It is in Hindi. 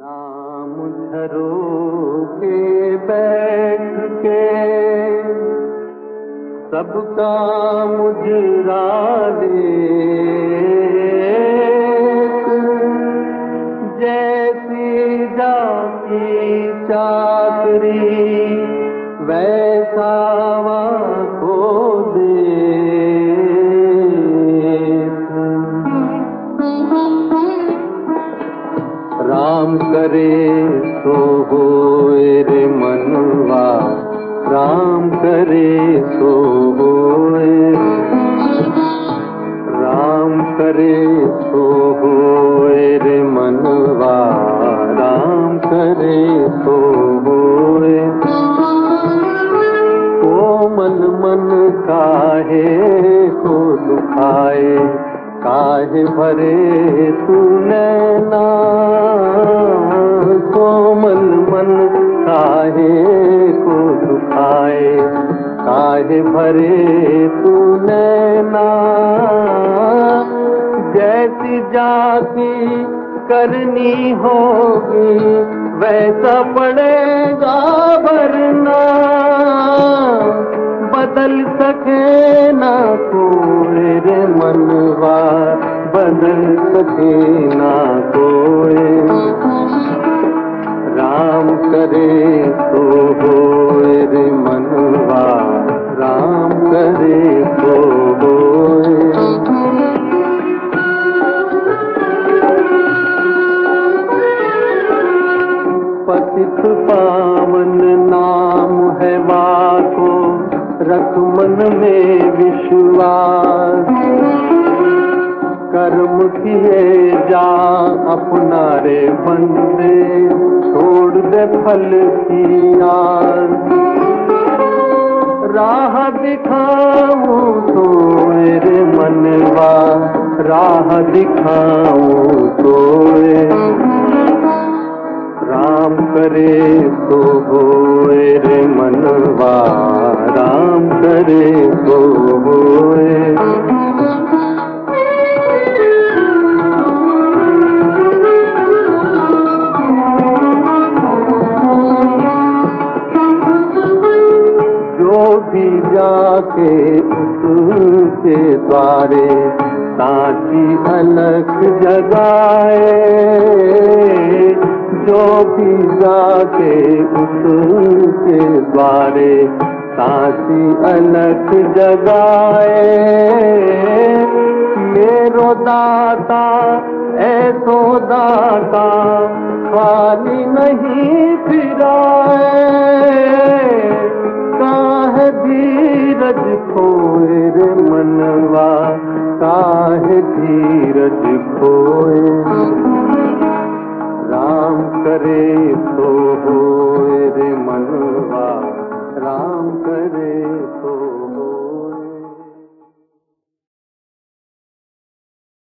राम झरो के बैठ के। सबका मुजरा जैसी जाती चाकरी वैसा सो हो रे मनवा राम करे सो हो राम करे सो हो रे मनवा राम करे सो हो कोमल मन काहे को दुखाए काहे भरे तू नैना? कोमल मन काहे को दुखाए? काहे भरे तू नैना? जैसी जाती करनी होगी, वैसा पड़ेगा भरना बदल सके ना रे मनवा बदल सके ना कोई राम करे तो हो रे मनवा राम करे तो होए। पतित पावन नाम है बाको, रख मन में कर्म किए जा, अपना रे बंदे, छोड़ दे फल की आस। राह दिखाऊँ तो रे मनवा राह दिखाऊँ तो राम करे तो होए भी जाके उसके द्वारे साची अलख जगाए। जो भी जाके उसके द्वारे साची अलख जगाए। मेरो दाता ऐसो दाता खाली नहीं फिराए रे मनवा काहे धीरज खोए? राम करे तो होए